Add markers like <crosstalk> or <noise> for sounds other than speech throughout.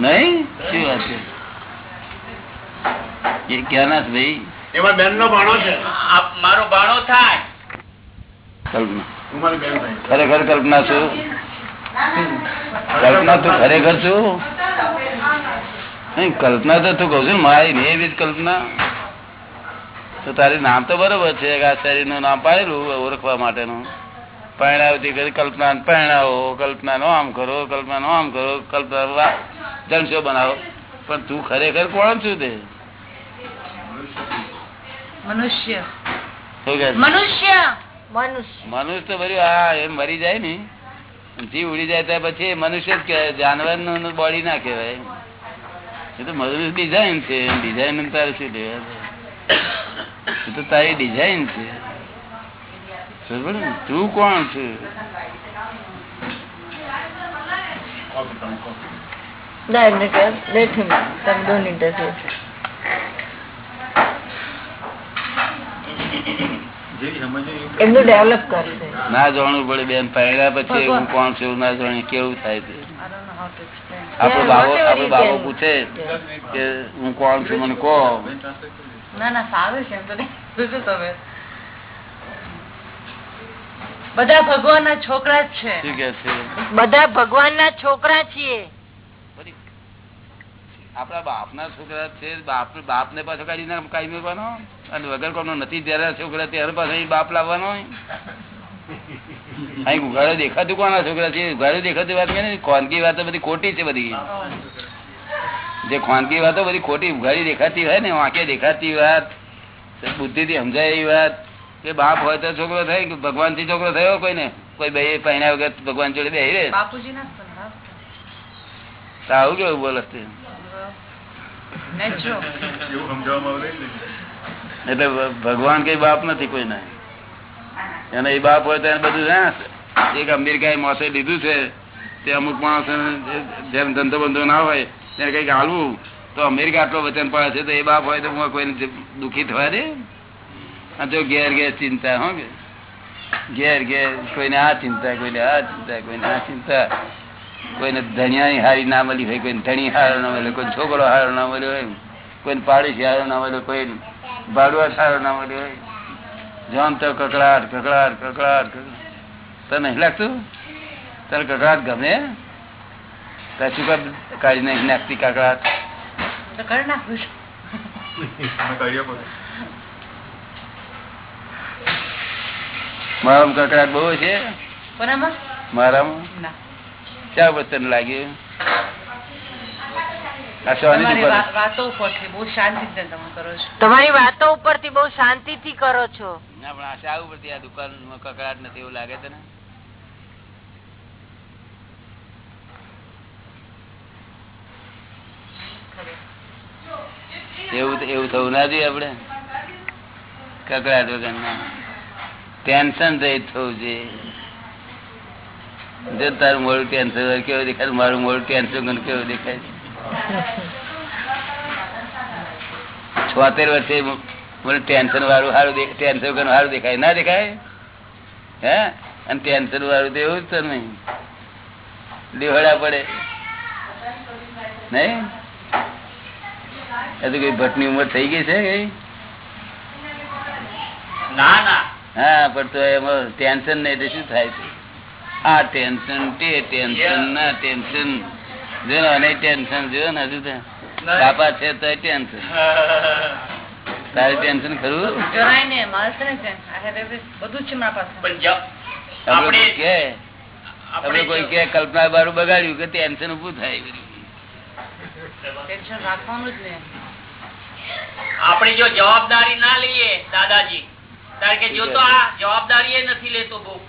નહીં શું વાત છે એ ક્યાંના ભાઈ એમાં બેન નો ભાણો છે મારો ભાણો થાય કલ્પના તમારી બેન થાય ખરેખર કલ્પના છું કલ્પના તું ખરેખર છું નહીં કલ્પના તો તું કઉ છું મારી ને કલ્પના તો તારી નામ તો બરોબર છે. આ શરીરનું નામ પાડેલું ઓળખવા માટેનું. પરણાવતી કરી કલ્પના પરણાવો કલ્પના નો આમ કરો કલ્પના નો આમ કરો કલ્પના જમશો બનાવો. પણ તું ખરેખર કોણ છું તે? મનુષ્ય. તો બધું હા એમ મરી જાય ને. જીવ ઉડી જાય ત્યાર પછી મનુષ્ય જ કહેવાય જાનવરનું બોડી ના કહેવાય. એ તો મનુષ્ય ડિઝાઇન છે. ડિઝાઇન તારે શું લેવા તો તારી ડિઝાઇન છે. તું કોણ છે? ના. જાણવું પડે બેન પહેર્યા પછી હું કોણ છું ના જાણે કેવું થાય છે. Yeah, બાબો whatever બાબો પૂછે કે હું કોણ છું મને કહો. ના ના સારું છે એમ તો શું તમે. બધા ભગવાનના છોકરા જ છે. બધા ભગવાન ના છોકરા છીએ. આપડા બાપ ના છોકરા છે બાપ બાપને પાછો કાઢી ના કાઢી મૂકવાનો અને વગર કોનો નથી જયારે છોકરા ત્યારે પાછો બાપ લાવવાનો અહીં ઉઘાડો દેખાતું કોના છોકરા છે? ઉઘાડો દેખાતી વાત કે ખોનગી વાત બધી ખોટી છે બધી. જે ખાનગી વાતો બધી ખોટી ઉઘાડી દેખાતી હોય ને વાંકે દેખાતી વાત બુદ્ધિ થી સમજાય એવી વાત. કે બાપ હોય તો છોકરો થાય કે ભગવાનથી છોકરો થયો કોઈ ને કોઈ બે પહેણા વગર ભગવાન જોડે બે રે બાપુજી ના તો આવું કેવું બોલસ એટલે ભગવાન કઈ બાપ નથી કોઈ ના એને એ બાપ હોય તો એને બધું હા એક અમેરિકાએ મોસે લીધું છે તે અમુક માણસો જેમ ધંધો બંધો ના હોય તેને કંઈક હાલવું. તો અમેરિકા આટલો વચન પડે છે, તો એ બાપ હોય તો હું કોઈને દુઃખી થવા દે? જો ઘેર ઘેર ચિંતા કે? ઘેર ઘેર કોઈને આ ચિંતા, કોઈને આ ચિંતા, કોઈને આ ચિંતા. કોઈને ધણિયાની હારી ના મળી હોય, કોઈને ધણી હારો ના મળ્યો કોઈ છોકરો હારો ના મળ્યો હોય, કોઈને પાડોશી હારો ના મળ્યો કોઈ ભાડુઆ સારો ના મળ્યો હોય. જોમ તો કકડાટ કકડાટ કકડાટ. તને લાગતું? તને કકડાટ ગમે? તો શું કામ કાઢી નાખી નાખતી કકડાટ તો કરી નાખું મારામાં કકડાટ બહુ છે. મારામાં? ઉપર તને લાગ્યું આ સોની ઉપર વા- બહુ શાંતિથી તમે કરો છો. તમારી વાતો કરો ના પણ આ ઉપરથી આ દુકાનમાં કકડાટ નથી એવું લાગે તને? એવું એવું થવું ના જોઈએ આપડે કકડાટ વગર ટેન્શન રહિત થવું જોઈએ. જો તારું મોડું ટેન્શન કેવું દેખાય? મારું મોડું ટેન્શન કેવું દેખાય? છોતેર વર્ષે મને ટેન્શન વાળું સારું ટેન્શન વગર સારું દેખાય. ના દેખાય? હે? અને ટેન્શન વાળું તો એવું જ તો નહીં. દેવડા પડે. નહીં? એ તો કઈ ભટ્ટની ઉંમર થઈ ગઈ છે કઈ? ના ના. હા પણ તો એમાં ટેન્શન નહીં એટલે શું થાય છે? આ ટેન્શન તે ટેન્શન ના ટેન્શન. જો ને ટેન્શન જો ને હજુ બાપા છે તો ટેન્શન. તારે ટેન્શન ખરું? જરાય ને મારે છે ને બધું છે મારા પાસે. આપણે કે આપણે આપણે કોઈ કે કલ્પના બારું બગાડ્યું કે ટેન્શન ઉભું થાય. ટેન્શન રાખવાનું જ ને આપણે જો જવાબદારી ના લઈએ દાદાજી. કારણ કે જો તો આ જવાબદારી નથી લેતો બહુ.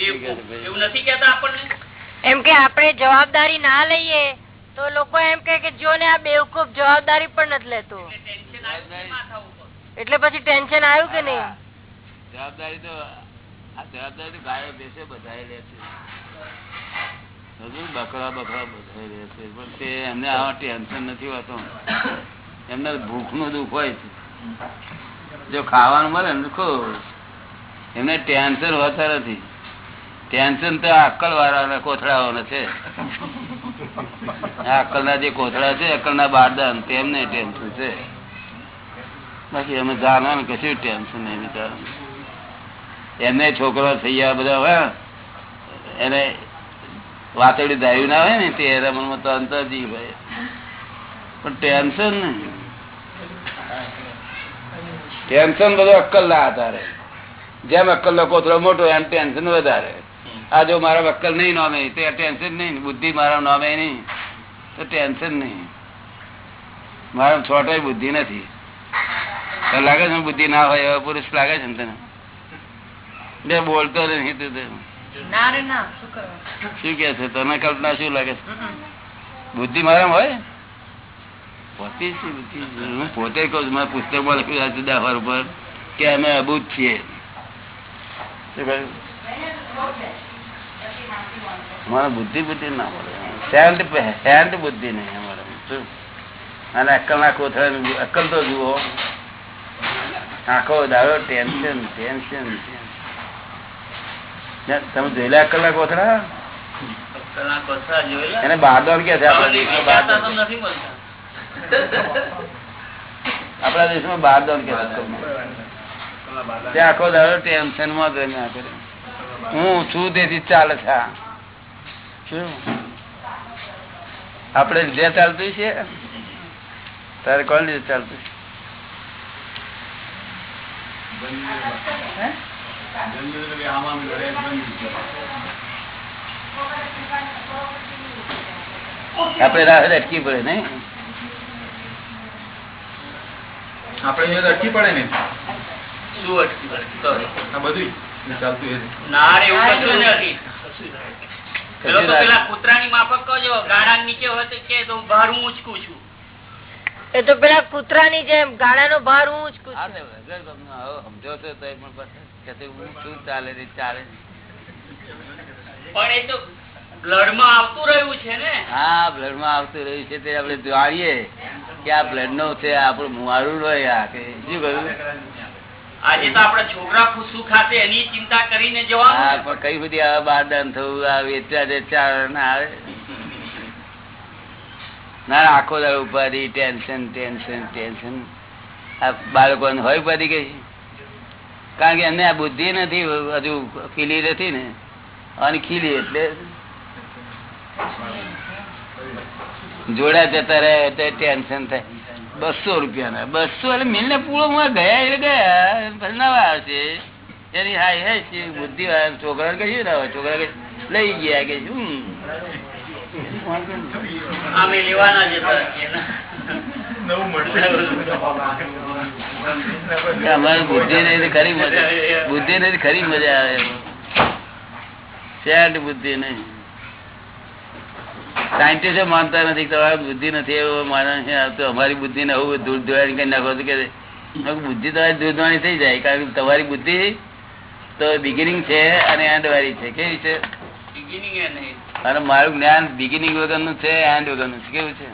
એવું નથી કેતા આપણને? એમ કે આપણે જવાબદારી ના લઈએ તો લોકો એમ કે જો ને આ બેવકૂફ જવાબદારી પણ નથી લેતો. એટલે પછી ટેન્શન આવ્યું કે નહીં? જવાબદારી તો આ જવાબદારી તો ગાયો બેસે બધાએ લે છે. હજુ બકરા બકરા બધા લે છે. પણ તે એમને આવા ટેન્શન નથી હોતું. એમને ભૂખનું દુઃખ હોય જો ખાવાનું મળે ને દુઃખો એમને ટેન્શન હોતા નથી. ટેન્શન તો અક્કલ વાળાના કોથળાઓને છે. અક્કલ ના જે કોથળા છે અક્કલ ના બારદાન, તેમને ટેન્શન છે. બાકી અમે જાણવાનું કશું ટેન્શન નહીં બિચારા એમને છોકરા થઈ ગયા બધા હોય એને વાતડી દાયું ના હોય ને તે મનમાં તો અંતરજી ભાઈ પણ ટેન્શન નહીં. ટેન્શન બધું અક્કલ ના આધારે. જેમ અક્કલ નો કોથળો મોટો એમ ટેન્શન વધારે. આ જો મારા અક્કલ નહીં નોમે તે ટેન્શન નહીં બુદ્ધિ મારા નોમે નહીં તો ટેન્શન નહીં. મારા છોટાઈ બુદ્ધિ નથી. લાગે છે બુદ્ધિ ના હોય એવા પુરુષ લાગે છે ને તને? બે બોલતો નહીં તું તો. ના રે ના. શું કે છે? તને કલ્પના શું લાગે છે? બુદ્ધિ મારા હોય? હું પોતે કહું છું મારા પુસ્તકમાં લખ્યું જુદા વાર ઉપર કે અમે અબૂત છીએ. મારા બુદ્ધિ બુદ્ધિ ના મળે શાંત બુદ્ધિ નહીં અમારે. શું? અને અક્કલ ના કોથળા અક્કલ તો જુઓ. આખો દાડો ટેન્શન ટેન્શન તમે જોયેલા અક્કલ ના કોથળા? એને બારદોડ કે છે આપણા દેશમાં બાર બારદોડ કે આખો દાડો ટેન્શનમાં જ કરે હું છું તેથી ચાલે છે આપડે લીધે ચાલતું છે, તારે કોણ લીધે ચાલતું છે? આપણે રાહ અટકી પડે નહીં? આપણે તો અટકી પડે ને. શું અટકી પડે? આ બધું ચાલતું એ ના એવું કશું નથી. પેલો તો પેલા કૂતરાની માફક કહો ગાડા નીચે હોય તો કે તો હું બહાર હું ઉચકું છું. એ તો પેલા કૂતરાની જેમ ગાળાનો ભાર હું ઉચકું છું. સમજો છો પણ તે શું ચાલે ચાલે પણ એ તો બ્લડમાં આવતું રહ્યું છે ને? હા બ્લડ આવતું રહ્યું છે તે આપણે જાણીએ કે આ બ્લડ નો છે આપણું મારું રહ્યા કે શું કહ્યું? આજે તો આપડા છોકરા ખુશું ખાતે એની ચિંતા કરીને હા પણ કઈ બધી આ બારદાન થવું આ વેચ્યા વેચ્યા ના આવે? ના આખો ઉપાધિ ટેન્શન ટેન્શન ટેન્શન. આ બાળકોને હોય ઉપાધિ કઈ કારણ કે એમને આ બુદ્ધિ નથી હજુ ખીલી નથી ને. અને ખીલી એટલે જોડા જતા રહે તો ટેન્શન થાય. બસો રૂપિયા ના બસો એટલે મિલને પૂરો માં ગયા એટલે ગયા પછી નવા આવશે. એની હાય હે છે બુદ્ધિ છોકરા કશું ના હોય છોકરા લઈ ગયા કે શું? અમારી બુદ્ધિ ને ખરી મજા બુદ્ધિ નહીં ખરી મજા આવે. સેટ બુદ્ધિ નહીં. સાયન્ટિસ્ટો માનતા નથી તમારી બુદ્ધિ નથી એવું માને છે અમારી બુદ્ધિ ને એવું દૂર ધોવાની કઈ નાખો કે બુદ્ધિ તમારી દૂર ધોવાની થઈ જાય કારણ કે તમારી બુદ્ધિ તો બિગિનિંગ છે અને એન્ડ વાળી છે. કેવી છે? બિગિનિંગ અને મારું જ્ઞાન બિગિનિંગ વગરનું છે એન્ડ વગરનું છે કેવું છે?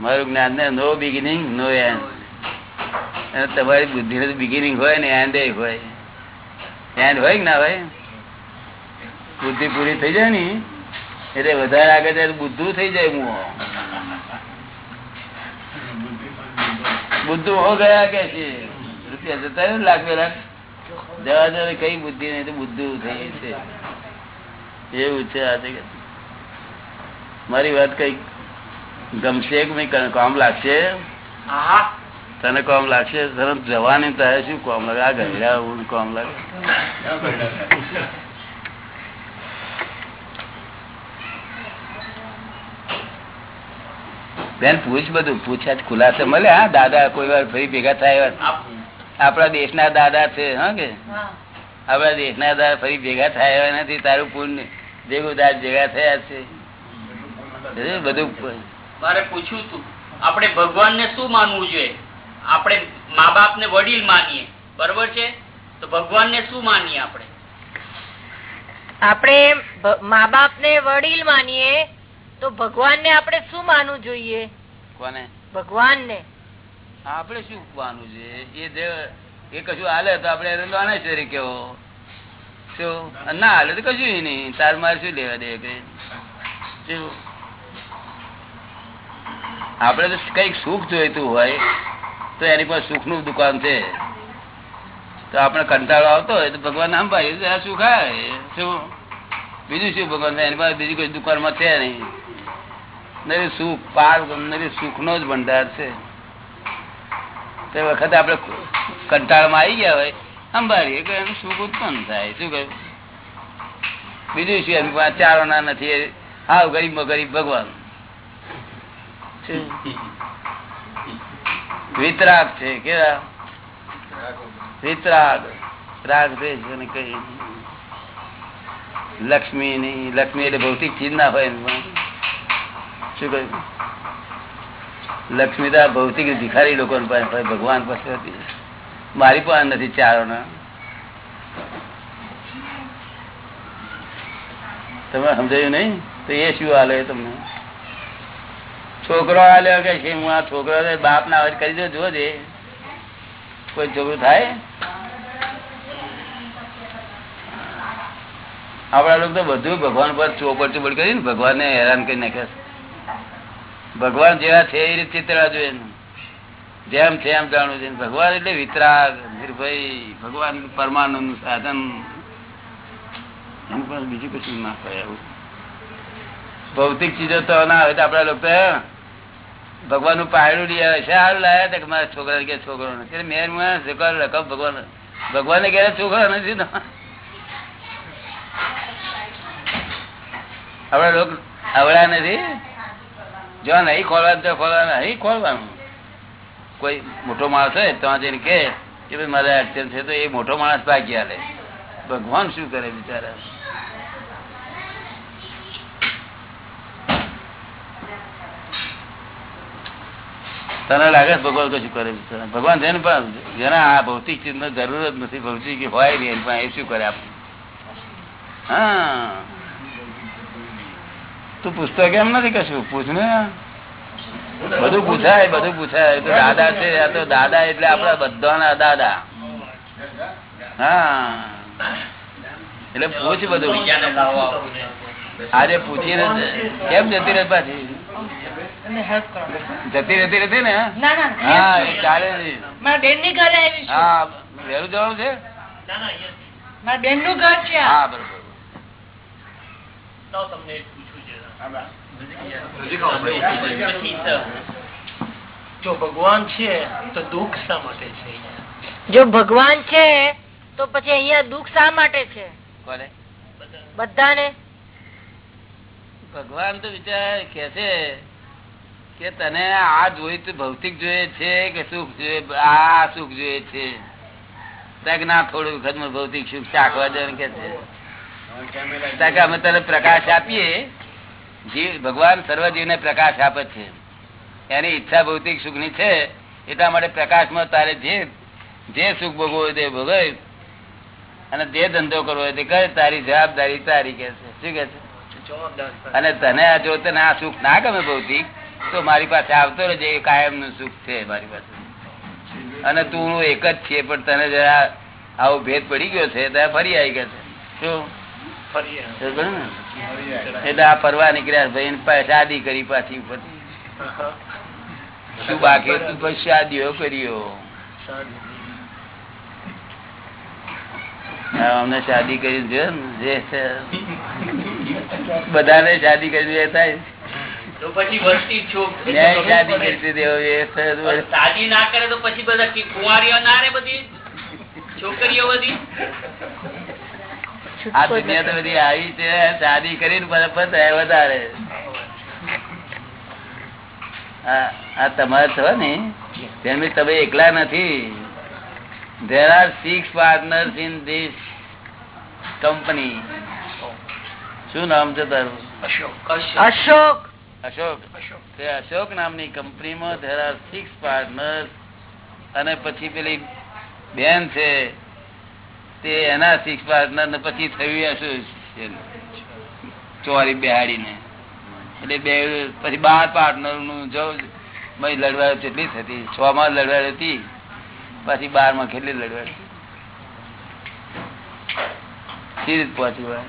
મારું જ્ઞાન ને નો બિગિનિંગ નો એન્ડ અને તમારી બુદ્ધિ ને બિગિનિંગ હોય ને એન્ડ હોય. એન્ડ હોય કે ના હોય? બુદ્ધિ પૂરી થઈ જાય ને એટલે વધારે આગળ જાય બુદ્ધું થઈ જાય હું બુદ્ધું હો ગયા કે છે? રૂપિયા જતા રહ્યો લાખ બે લાખ? જવા જવા કઈ બુદ્ધિ નહીં તો બુદ્ધું થઈ છે. એવું છે આજે મારી વાત કઈ ગમશે કે નહીં? કામ લાગશે? તને કોમ લાગશે? તને જવાની તારે શું કોમ લાગે? આ ગયેલા કોમ લાગે? બેન પૂછ બધું. પૂછ્યા ખુલાસે મળે હા? દાદા કોઈ વાર ફરી ભેગા થાય આપણા દેશના દાદા છે હા કે? આપણા દેશના દાદા ફરી ભેગા થાય એવા નથી? તારું પુણ્ય ભેગું ભેગા થયા છે. બધું મારે પૂછ્યું તું. આપણે ભગવાન ને શું માનવું જોઈએ? આપણે મા બાપ ને વડીલ માનીએ. બરોબર છે? તો ભગવાન ને શું માનીએ આપણે? આપણે મા બાપ ને વડીલ માનીએ તો ભગવાન ને આપણે શું માનવું જોઈએ? કોને? ભગવાન ને આપણે શું માનવું જોઈએ? એ કશું હાલે તો આપડે એને દાનેશ્વરી કેવો? શું? ના હાલે તો કશું નહીં. તાર મારે શું લેવા દે શું? આપણે તો કંઈક સુખ જોઈતું હોય તો એની પાસે સુખનું દુકાન છે. તો આપણે કંટાળો આવતો હોય તો ભગવાન આમ ભાઈ આ સુખ આવે શું? બીજું શું ભગવાન એની પાસે બીજી કોઈ દુકાનમાં છે નહીં. નરી સુખ, પાર નરી સુખ નો જ ભંડાર છે. તે વખતે આપણે કંટાળમાં આવી ગયા હોય અંબારી કે એનું સુખ ઉત્પન્ન થાય. શું કહ્યું? બીજું શું એમ? ચારો ના નથી હાવ ગરીબ ગરીબ ભગવાન. વિતરાગ છે, કેવા? વિતરાગ. રાગ દ્વેષ કહી લક્ષ્મી નહીં. લક્ષ્મી એટલે ભૌતિક ચીજ ના હોય. શું કહ્યું લક્ષ્મી ભૌતિક ભિખારી લોકો ભગવાન પાસે હતી. મારી પણ નથી ચારો તમે સમજાયું નહીં? તો એ શું હાલે તમને? છોકરો હાલ્યો કે છે? હું આ છોકરો બાપ ના અવાજ કરી દો જોજે કોઈ છોકરું થાય? આપડા લોકો તો બધું ભગવાન પર ચોપડ ચોપડ કરીને ભગવાન ને હેરાન કરી નાખે છે. ભગવાન જેવા છે એ રીતે ચિતરા જોઈએ જેમ છે એમ જાણવું છે. ભગવાન એટલે વિતરાગ, નિર્ભય, ભગવાન પરમાનંદ સાધન. બીજું કશું ના કરે એવું ભૌતિક ચીજો તો ના હોય તો આપડા લોકો ભગવાનનું પાયડું લઈ આવે. સારું લાયા તો કે મારા છોકરા કે છોકરો નથી? મેર છોકરા રકમ ભગવાન ભગવાને ક્યારે છોકરો નથી આપડા લોકો અવળા નથી? જો નહીં ખોલવાનું તો ખોલવાનું. નહીં ખોલવાનું. કોઈ મોટો માણસ હોય તો જઈને કે ભાઈ મારે અડચણ છે તો એ મોટો માણસ ભાગી આલે ભગવાન શું કરે બિચારા? તને લાગે ભગવાન કશું કરે બિચારા? ભગવાન છે ને પણ જેને આ ભૌતિક ચીજ જરૂર જ નથી. ભૌતિક હોય નહીં, પણ એ શું કરે આપણે હા. તું પૂછતો કેમ નથી કશું? પૂછ ને બધું પૂછાય બધું પૂછાય. તો દાદા છે આ તો દાદા એટલે આપડા બધાના દાદા. હા. એટલે પૂછ બધું. આજે પૂછીને કેમ જતી રહે પાછી? જતી રહેતી રહેતી ને? હા એ ચાલે હા વહેલું જવાનું છે? ના ના અહીંયા મારા બેનનું ઘર છે હા બરોબર. તમને જો ભગવાન છે તો દુઃખ શા માટે છે જો ભગવાન છે તો પછી અહિયાં દુઃખ શા માટે છે? બધાને? ભગવાન તો વિચાર કે છે કે તને આ જોઈ તો ભૌતિક જોઈએ છે કે સુખ જોઈએ આ સુખ જોઈએ છે. ના થોડું વખત ભૌતિક સુખ ચાખવા દે કે છે. અમે તને પ્રકાશ આપીએ જીવ ભગવાન સર્વજીવને પ્રકાશ આપે છે. એની ઈચ્છા ભૌતિક સુખ છે એટલા માટે પ્રકાશમાં તારે જે જે સુખ ભોગવો હોય તે ભોગવે અને જે ધંધો કરવો હોય તે કરે તારી જવાબદારી તારી કે છે. શું કે છે? અને તને આ જો તને આ સુખ ના ગમે ભૌતિક તો મારી પાસે આવતો રહેજે એ કાયમનું સુખ છે મારી પાસે. અને તું હું એક જ છીએ પણ તને જરા આવો ભેદ પડી ગયો છે ત્યાં ફરી આવી ગયા છે. શું? ફરી? એટલે આ ફરવા નીકળ્યા ભાઈ શાદી કરી પાછી ઉપર શું બાકી તું પછી શાદીઓ કર્યો. અમને શાદી કરી જે બધાને શાદી કરી થાય. તો પછી વસ્તી શાદી કરી એ શાદી ના કરે તો પછી બધા કુંવારીઓ ના રે બધી? છોકરીઓ બધી? આ દુનિયા તો બધી આવી છે શાદી કરીને વધારે. આ તમારે છો ને? તેમ તમે એકલા નથી. There are six partners in this company. શું નામ છે તારું? અશોક. અશોક. અશોક. તે અશોક નામની કંપનીમાં there are six partners અને પછી પેલી બેન છે. તે એના સિક્સ પાર્ટનર પછી થયું એસોસિએશન ચોરી બેહાડીને. એટલે બે, પછી બાર પાર્ટનરનું જો મય કેટલી થતી છ માં લડવાયો હતી. પછી બારમાં કેટલી લડવાડી સી રીત પહોંચી વળે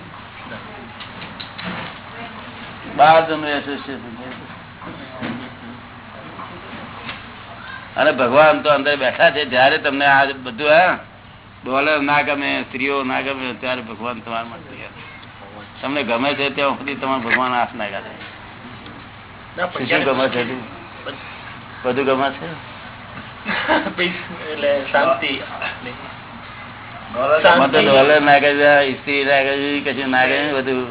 બાર તમે એસોસિએશન અને ભગવાન તો અંદર બેઠા છે. જયારે તમને આ બધું, હા ડોલર ના ગમે સ્ત્રીઓ ના ગમે ત્યારે ભગવાન તમારા માટે તમને ગમે છે ત્યાં સુધી તમારે ભગવાન હાથ ના કાઢે. શું ગમે છે બધું? ગમે છે? એટલે શાંતિ. ડોલર ના સ્ત્રી ના કશું ના બધું.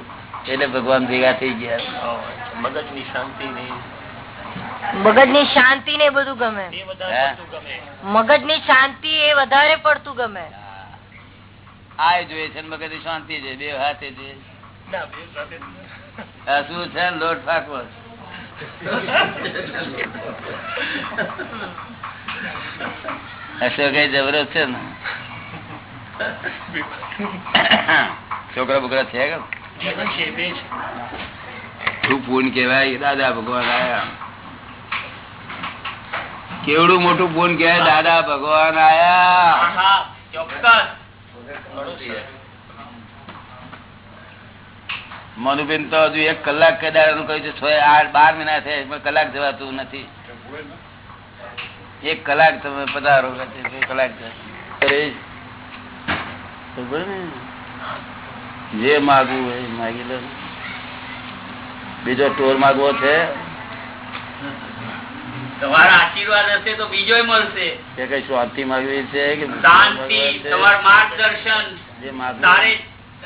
એટલે ભગવાન ભેગા થઈ ગયા. મગજની શાંતિ ની મગજની શાંતિ ને બધું ગમે. મગજની શાંતિ એ વધારે પડતું ગમે. આ જોઈએ છે મગજ શાંતિ છે બે હાથે છે. ના, બે સાથે આ શું છે લોટ ફાકવો અશોક છે ને? છોકરા બોકરા છે પૂન કેવાય દાદા ભગવાન આયા. કેવડું મોટું પૂન કે દાદા ભગવાન આયા. મનુબેન તો હજુ એક કલાક કદાચ કહ્યું છે છ આઠ બાર મહિના થયા કલાક જવાતું નથી. એક કલાક તમે પધારો કે કલાક? જે. માગવું હોય માગી લો. બીજો ટોર માગવો છે. તમારા આશીર્વાદ હશે તો બીજો મળશે. કે કઈ શાંતિ માગવી છે કે શાંતિ તમારું માર્ગદર્શન. જે માગવું તારે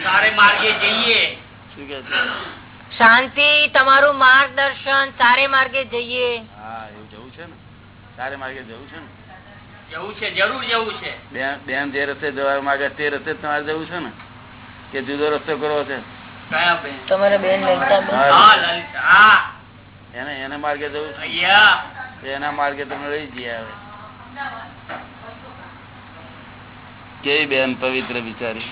તારે માર્ગે જઈએ. શું કે શાંતિ તમારું માર્ગદર્શન સારે માર્ગે જઈએ. હા એવું જવું છે ને. સારે માર્ગે જવું છે ને? જવું છે જરૂર જવું છે. બેન બેન જે રસ્તે જવા માંગે તે રસ્તે તમારે જવું છે ને? કે જુદો રસ્તો કરવો છે? તમારે બેન એને એને માર્ગે જવું છે? એના માર્ગે તમે લઈ જઈએ હવે. કેવી બેન પવિત્ર બિચારી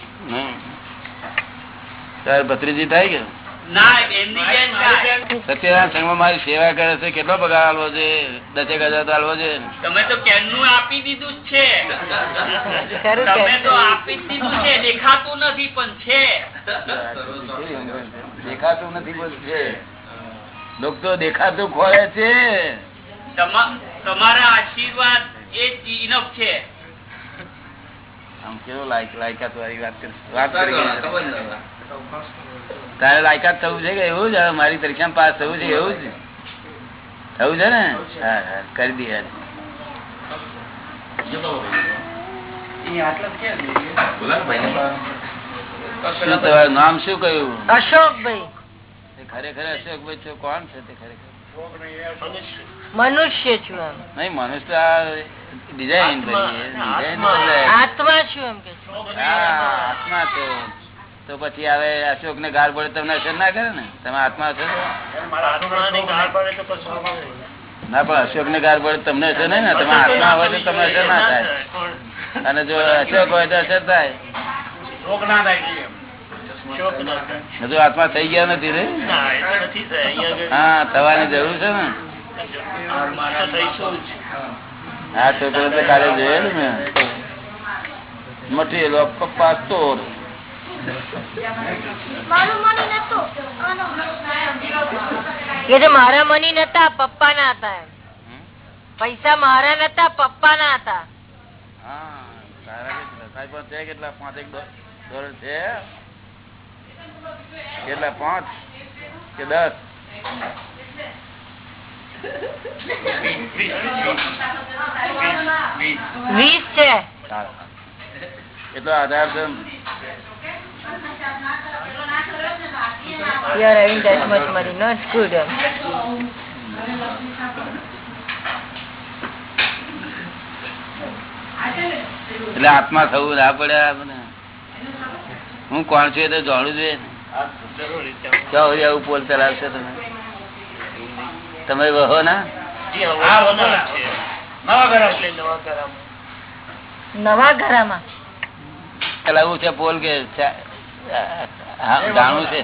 તાર ભત્રીજી થાય કે? ના એમની બેન થાય. સત્યનારાયણ સંઘમાં મારી સેવા કરે છે કેટલો પગાર આલવો છે? દસેક હજાર તો આલવો છે? તમે તો કેનનું આપી દીધું જ છે? તમે તો આપી દીધું છે દેખાતું નથી પણ છે. દેખાતું નથી પણ છે. લોક તો દેખાતું ખોળે છે. તમારા આશીર્વાદ એ ઇનફ છે. આમ કેવો લાયકાત વાળી વાત વાત તારે લાયકાત થવું છે કે એવું જ? મારી પરીક્ષા પાસ થવું છે એવું જ? થવું છે ને? હા હા કરી દે શું નામ શું કહ્યું? અશોકભાઈ. ખરેખર અશોકભાઈ છો? કોણ છે તે ખરેખર? મનુષ્ય છું એમ. નહીં મનુષ્ય ડિઝાઇન આત્મા. છું. એમ કે આત્મા છો. તો પછી હવે અશોક ને ગાળ પડે તમને અસર ના કરે ને? તમે આત્મા છો તો? તો. ના પણ અશોક ને ગાળ પડે તમને અસર નહીં ને? તમે આત્મા હોય તો તમને અસર ના થાય. અને જો અશોક હોય તો અસર થાય. શોક ના થાય. હજુ આત્મા થઈ ગયા નથી રે? ના, એ તો નથી થાય. અહીંયા હા થવાની જરૂર છે ને? આગળ તો તો કાલે ને મટીરિયલ ઓફ પપ્પા સ્ટોર કે જે મારા મની નતા પપ્પા ના હતા પૈસા મારા નતા પપ્પા ના હતા. હા કેટલા પાંચ એક ડોલર છે કેટલા પાંચ કે દસ? વીસ છે એટલો આધાર You are having that much money. No, good. એટલે આત્મા થવું ના પડે હું કોણ છું એ તો જાણું જોઈએ. આવું પોલ ચલાવશે તમે તમે વહો ના. નવા ઘરામાં. ચલાવવું છે પોલ કે જાણવું છે?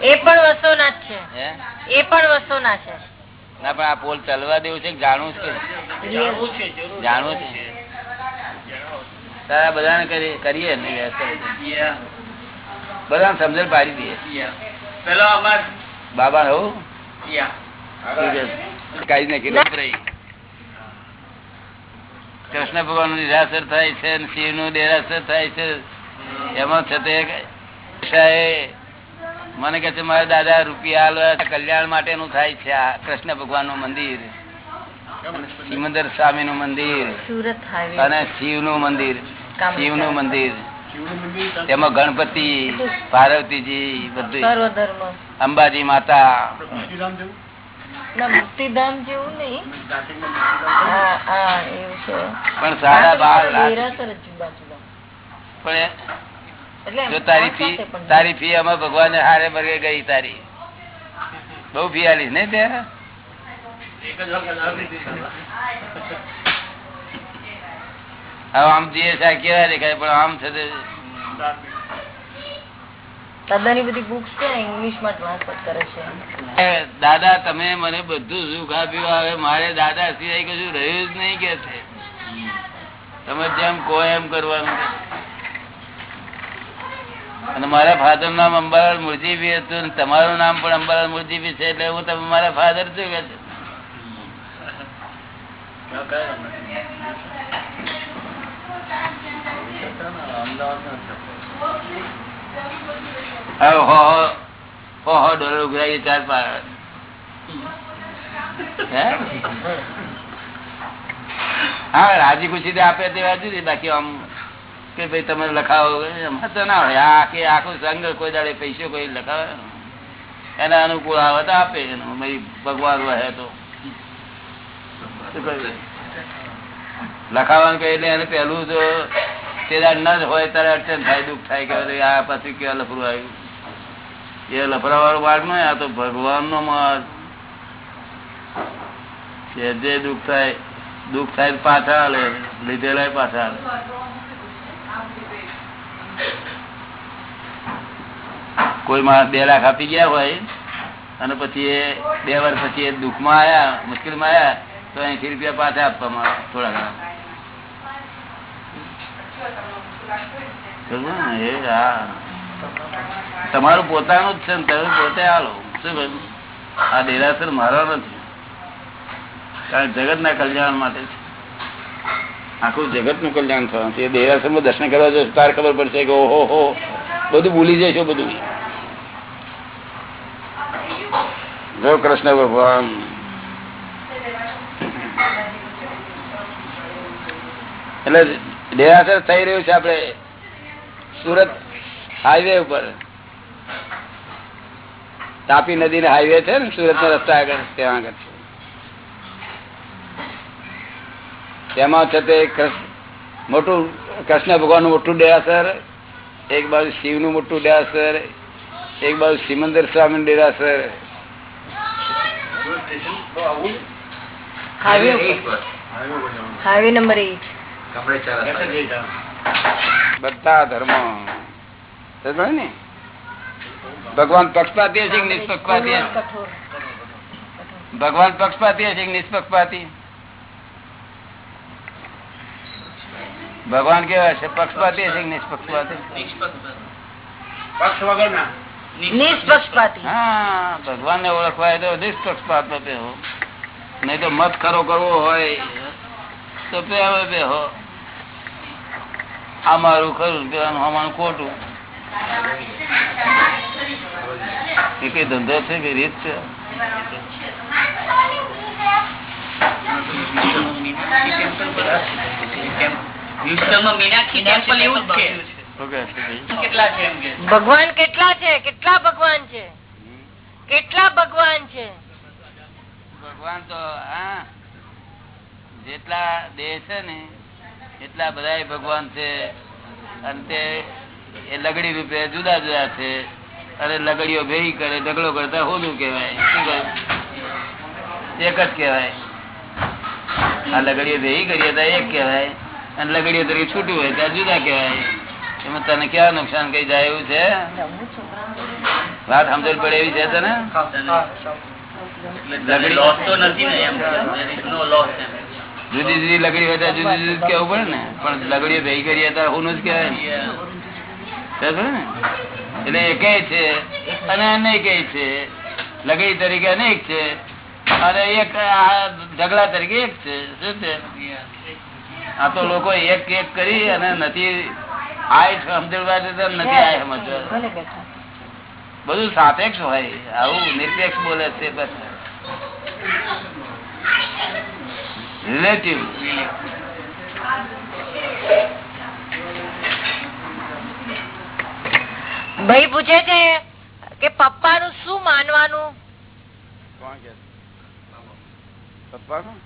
એ પણ છે. એ પણ વસો છે. ના પણ આ પોલ ચાલવા દેવું છે જાણવું છે જાણવું છે જરૂર જાણવું છે. તારા બધાને કરીએ ને બધાને સમજણ પાડી દઈએ. બાબા હોવું કૃષ્ણ ભગવાનનું નિરાશર થાય છે અને શિવનું નિરાશર થાય છે એમાં છતાં મને કે છે મારા દાદા રૂપિયા કલ્યાણ માટેનું થાય છે આ કૃષ્ણ ભગવાનનું મંદિર. સિમંદર સ્વામી નું મંદિર અને શિવનું મંદિર શિવનું મંદિર. એમાં તેમાં ગણપતિ પાર્વતીજી બધું અંબાજી માતા. મુક્તિધામ જવું ના નહીં પણ સાડા બાર લાખ. પણ જો તારી ફી તારી ફી આમાં ભગવાન હારે વર્ગે ગઈ તારી. બહુ ફી આલી નહીં તે એક જ વખત આવી હતી. હવે આમ જીએ સાહેબ કેવા દેખાય પણ આમ છે તે દાદા, તમે મને બધું સુખ આપ્યું. હવે મારે દાદા સિવાય કશું રહ્યું જ નહીં કે છે. તમે જેમ કહો એમ કરવાનું અને મારા ફાધર નામ અંબાલાલ મુરજીબી હતું તમારું નામ પણ અંબાલાલ મુરજીબી છે એટલે હું તમે મારા ફાધર છું કે હો ડોલર ઉઘરાઈએ ચાર પાર હે? રાજી ખુશી આપે તે જુદી. બાકી આમ કે ભાઈ તમે લખાવો તો ના હોય આ કે આખો સંઘ કોઈ દાડે પૈસો કોઈ લખાવે એના અનુકૂળ આવે તો આપે, એનું ભગવાન રહે તો લખાવાનું કહે એટલે એને પેલું તો તે ન હોય, ત્યારે અડચણ થાય, દુઃખ થાય કે આ પછી કેવા લફરું આવ્યું એ લફરા વાળો માર્ગ નહીં આ તો ભગવાન નો માર્ગ કે જે દુઃખ થાય દુઃખ થાય પાછા હાલે લીધેલા પાછા હાલે. કોઈ માણસ બે લાખ આપી ગયા હોય અને પછી એ બે વર્ષ પછી એ દુઃખમાં આયા મુશ્કેલીમાં આયા તો એસી રૂપિયા પાછા આપવામાં આવે થોડા ઘણા. ને? એ હા. તમારું પોતાનું જ છે ને તમે પોતે હાલો. શું આ દેરાસર મારો નથી કારણ જગત ના કલ્યાણ માટે છે. આખું જગતનું કલ્યાણ થવાનું છે. દેરાસરમાં દર્શન કરવા જશો, તાર ખબર પડશે કે ઓહો, હો. બધું ભૂલી જશો બધું. જો કૃષ્ણ ભગવાન. એટલે દેરાસર થઈ રહ્યું છે આપડે સુરત હાઈવે ઉપર. તાપી નદી ને હાઈવે છે ને સુરત નો રસ્તા આગળ ત્યાં આગળ છે. તેમાં છે તે મોટું કૃષ્ણ ભગવાનનું મોટું ડેરાસર એક બાજુ શિવનું મોટું ડેરાસર એક બાજુ સિમંદર સ્વામી નું ડેરાસર. બધા ધર્મો. ને? ભગવાન પક્ષપાતી છે કે નિષ્પક્ષપાતી? છે? કઠોર. ભગવાન પક્ષપાતી છે કે નિષ્પક્ષપાતી? ભગવાન કેવા છે? પક્ષપાતી છે કે નિષ્પક્ષપાતી? પક્ષ વગરના. નિષ્પક્ષપાતી. હા ભગવાન ને ઓળખવા હોય તો નિષ્પક્ષપાત નો પેહો નહીં તો મત ખરો કરવો હોય તો પેહો પેહો. આ મારું ખરું પેલાનું અમારું ખોટું. એ કઈ ધંધો છે કે રીત છે? ભગવાન કેટલા છે? કેટલા ભગવાન છે? કેટલા ભગવાન છે? ભગવાન તો હા જેટલા દેહ છે ને એટલા બધા ભગવાન છે. અને તે એ લગડી રૂપે જુદા જુદા છે. અને લગડીઓ ભેગી કરે ઢગલો કરતા હોલું કેવાય શું એક જ કેવાય આ લગડીઓ ભેગી કરીએ તો એક કેવાય અને લગડીઓ તરીકે છૂટું હોય ત્યાં જુદા કેવાય એમાં તને ક્યાં નુકસાન કઈ જાય એવું છે? વાત સમજણ પડે એવી છે તને? જુદી જુદી લગડી હોય ત્યાં જુદી જુદી કેવું પડે ને. પણ લગડીઓ ભેગી કરીએ તો હું જ ને? એટલે એકે છે અને અનેક છે લગઈ તરીકે અનેક છે અને એક ઢગલા તરીકે એક છે શું છે? આ તો લોકો એક એક કરી અને નથી આય સમજવા નથી આય સમજવા. બધું સાપેક્ષ હોય આવું નિરપેક્ષ બોલે છે બસ. રિલેટિવ ભાઈ પૂછે છે કે પપ્પાનું શું માનવાનું? પપ્પાનું?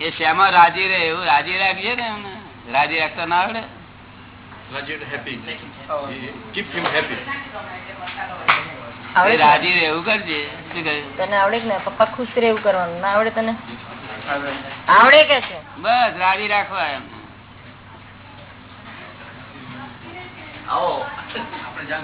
એ શેમાં રાજી રહે? એવું રાજી રાખજે ને એમને. રાજી રાખતા ના આવડે? રાજી હેપી happy. આવડે રાજી રહે એવું કરજે. તને આવડે કે ને? પપ્પા ખુશ રહેવું કરવાનું. ના આવડે તને? આવડે. કે છે? બસ રાજી રાખવા એમ. આવો. આપણે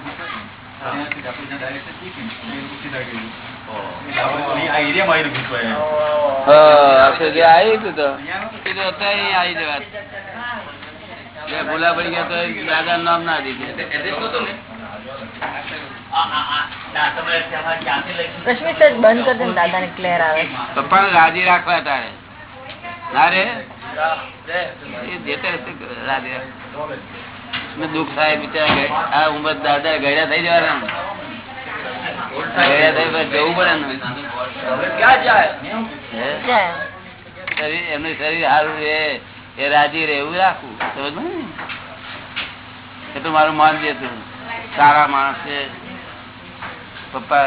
ભૂલા પડી ગયા તો દાદા નામ ના દીધું એડ્રેસ નહોતું ને આ આ આ ના તમે ત્યાં ક્યાંથી લઈ રશ્મિ સર બંધ કરી દે ને ક્લિયર આવે. પપ્પાને રાજી રાખવા તારે. ના રે? રાજી દુઃખ થાય બિચારા આ ઉંમર દાદા ગયડા થઈ જવાના. જવું પડે ને એમનું શરીર સારું રે એ રાજી રે એવું રાખવું. સમજ ને? એ તો મારું માન છે તું. સારા માણસ છે. પપ્પા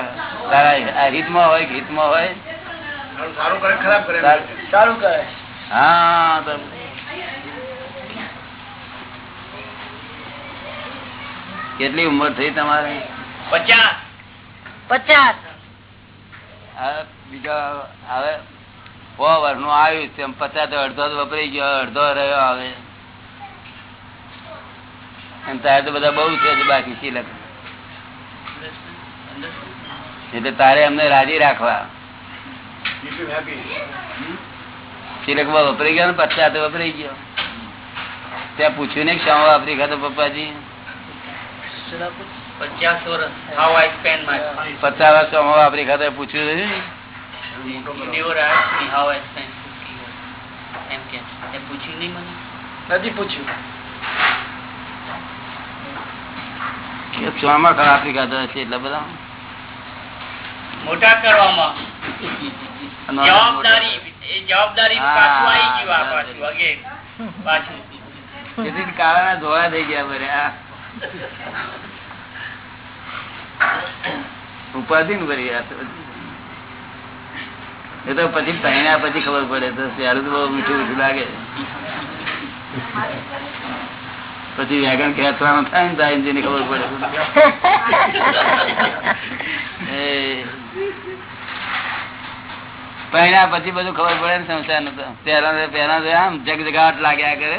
તારા આ હિતમાં હોય કે હિતમાં હોય? સારું કરે ખરાબ કરે. સારું. સારું કરે. હા કેટલી ઉંમર થઈ તમારે? પચાસ. પચાસ. આ બીજા હવે સો વર્ષનું આવ્યું છે પચાસ તો અડધો વપરાઈ ગયો અડધો રહ્યો આવે એમ તારે તો બધા બહુ છે બાકી સિલક એટલે તારે અમને રાજી રાખવા. Keep him happy. સિલકમાં વપરાઈ ગયો ને તો વપરાઈ ગયો. ત્યાં પૂછ્યું ને ક્ષમા વાપરી ખાતો પપ્પાજી? પચાસ વર્ષ વાપરી ખાતો પૂછ્યું નહીં never asked me how I spent 50 years. એમ કે તે પૂછ્યું નહીં મને? નથી પૂછ્યું. આફ્રિકા તો હશે એટલા બધા? મોટા કરવામાં. જવાબદારી એ જવાબદારી પાછું આવી ગયું પાછું અગે પાછું. તેથી કાળા ધોળા થઈ ગયા બરે આ ઉપાધિ ને બરી તો. એ તો પછી પહેણ્યા પછી ખબર પડે તો ત્યારે તો બહુ મીઠું મીઠું લાગે. પછી વેગન ખેંચવાનું થાય ને તો ખબર પડે. <laughs> એ પછી બધું ખબર પડે ને સંસારનું તો. પહેલા પહેલા તો આમ જગજગાટ લાગ્યા કરે.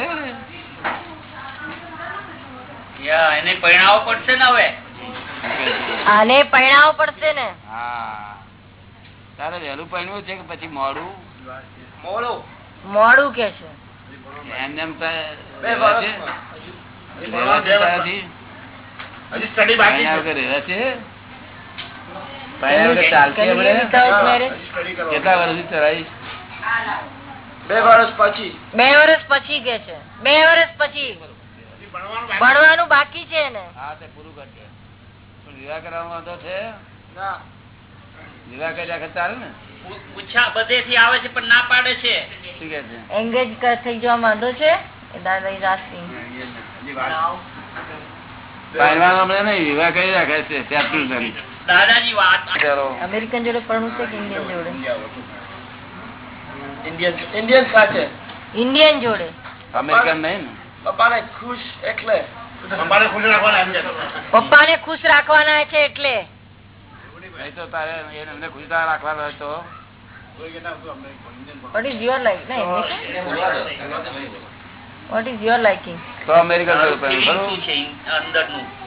એને પરિણાવો પડશે ને હવે? આને પરણાવ પડશે ને? હા. તારે વહેલું પહેણવું છે કે પછી મોડું? મોડો. મોડું કે છે. એમને એમ રહેવા છે? હજી સ્ટડી બાકી છે? બે વર્ષ પછી બે વર્ષ પછી કે છે બે વર્ષ પછી ભણવાનું બાકી છે ને હા તે પૂરું કરશે પણ વિવાહ કરવાનો વાંધો છે વિવાહ કરી રાખે ચાલે ને પૂછા બધેથી આવે છે પણ ના પાડે છે. શું કે છે એંગેજ થઈ જવા માંડો છે? એ દાદા is asking. પહેરવાનો હમણાં નહીં વિવાહ કરી રાખે છે દાદાજી વાત. અમેરિકન જોડે ભણવું છે કે ઇન્ડિયન જોડે? ઇન્ડિયન ઇન્ડિયન સાથે. ઇન્ડિયન જોડે. અમેરિકન નહીં પપ્પાને ખુશ એટલે. પપ્પાને ખુશ રાખવાના એમ છે. પપ્પાને ખુશ રાખવાના છે એટલે. નહીં તો તારે એને- ખુશ ખુશતા રાખવાનો હોય તો. What is your like? ના, એમને કે? What is your liking? તો અમેરિકન જોડે પહેરવું, feeling ખરું?